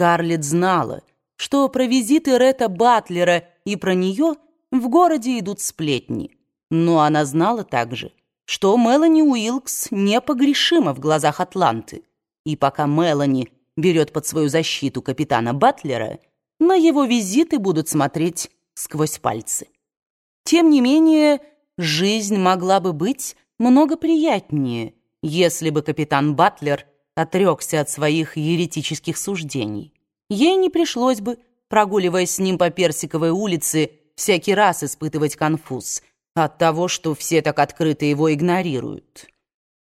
Скарлетт знала, что про визиты Ретта Батлера и про нее в городе идут сплетни. Но она знала также, что Мелани Уилкс непогрешима в глазах Атланты. И пока Мелани берет под свою защиту капитана Батлера, на его визиты будут смотреть сквозь пальцы. Тем не менее, жизнь могла бы быть много приятнее, если бы капитан Батлер отрекся от своих еретических суждений. Ей не пришлось бы, прогуливаясь с ним по Персиковой улице, всякий раз испытывать конфуз от того, что все так открыто его игнорируют.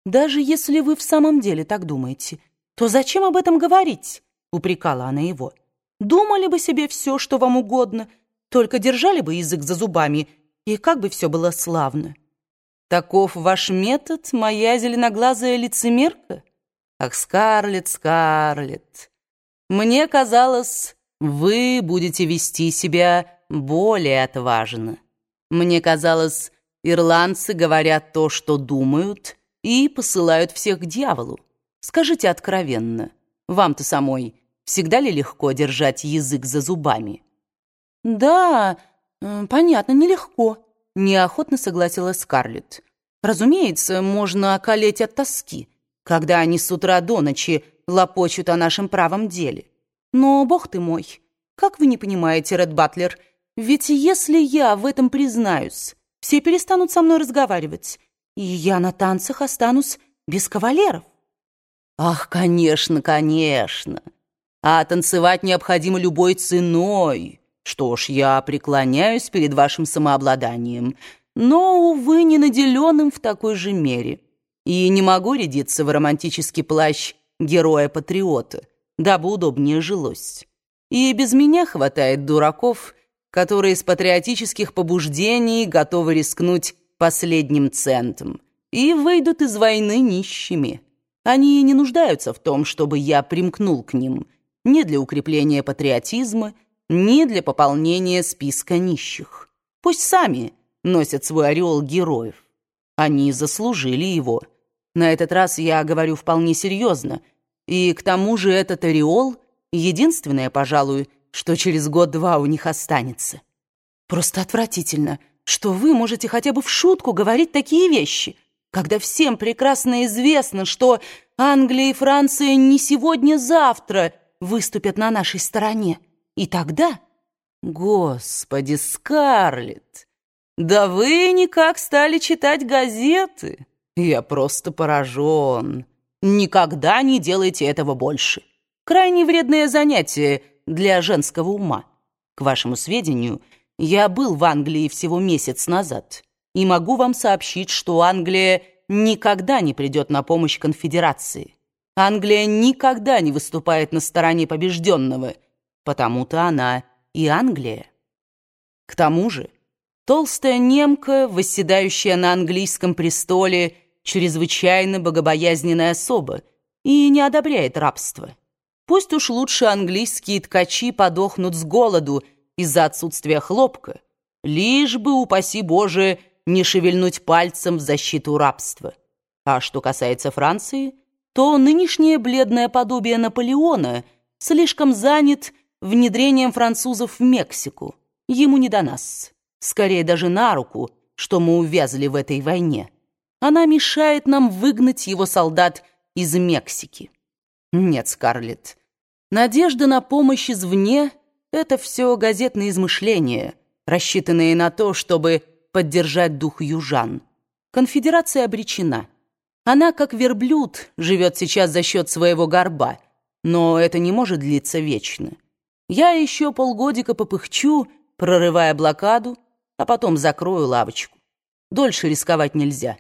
«Даже если вы в самом деле так думаете, то зачем об этом говорить?» — упрекала она его. «Думали бы себе все, что вам угодно, только держали бы язык за зубами, и как бы все было славно». «Таков ваш метод, моя зеленоглазая лицемерка?» «Ах, Скарлетт, Скарлетт, мне казалось, вы будете вести себя более отважно. Мне казалось, ирландцы говорят то, что думают, и посылают всех к дьяволу. Скажите откровенно, вам-то самой всегда ли легко держать язык за зубами?» «Да, э, понятно, нелегко», — неохотно согласилась Скарлетт. «Разумеется, можно околеть от тоски, когда они с утра до ночи лопочут о нашем правом деле. Но, бог ты мой, как вы не понимаете, Ред Батлер, ведь если я в этом признаюсь, все перестанут со мной разговаривать, и я на танцах останусь без кавалеров. Ах, конечно, конечно. А танцевать необходимо любой ценой. Что ж, я преклоняюсь перед вашим самообладанием, но, увы, не наделенным в такой же мере. И не могу рядиться в романтический плащ героя-патриота, дабы удобнее жилось. И без меня хватает дураков, которые из патриотических побуждений готовы рискнуть последним центом и выйдут из войны нищими. Они не нуждаются в том, чтобы я примкнул к ним, ни для укрепления патриотизма, ни для пополнения списка нищих. Пусть сами носят свой ореол героев. Они заслужили его. На этот раз я говорю вполне серьезно — и к тому же этот ореол — единственное, пожалуй, что через год-два у них останется. Просто отвратительно, что вы можете хотя бы в шутку говорить такие вещи, когда всем прекрасно известно, что Англия и Франция не сегодня-завтра выступят на нашей стороне. И тогда... Господи, Скарлетт, да вы никак стали читать газеты. Я просто поражен. Никогда не делайте этого больше. Крайне вредное занятие для женского ума. К вашему сведению, я был в Англии всего месяц назад и могу вам сообщить, что Англия никогда не придет на помощь конфедерации. Англия никогда не выступает на стороне побежденного, потому-то она и Англия. К тому же, толстая немка, восседающая на английском престоле, чрезвычайно богобоязненная особа и не одобряет рабство. Пусть уж лучше английские ткачи подохнут с голоду из-за отсутствия хлопка, лишь бы, упаси Боже, не шевельнуть пальцем в защиту рабства. А что касается Франции, то нынешнее бледное подобие Наполеона слишком занят внедрением французов в Мексику. Ему не до нас. Скорее даже на руку, что мы увязли в этой войне. Она мешает нам выгнать его солдат из Мексики. Нет, Скарлетт, надежда на помощь извне — это все газетные измышления, рассчитанные на то, чтобы поддержать дух южан. Конфедерация обречена. Она, как верблюд, живет сейчас за счет своего горба, но это не может длиться вечно. Я еще полгодика попыхчу, прорывая блокаду, а потом закрою лавочку. Дольше рисковать нельзя.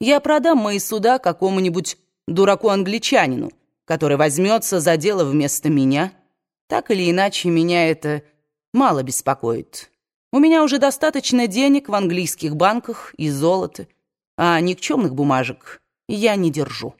Я продам мои суда какому-нибудь дураку-англичанину, который возьмется за дело вместо меня. Так или иначе, меня это мало беспокоит. У меня уже достаточно денег в английских банках и золота, а никчемных бумажек я не держу.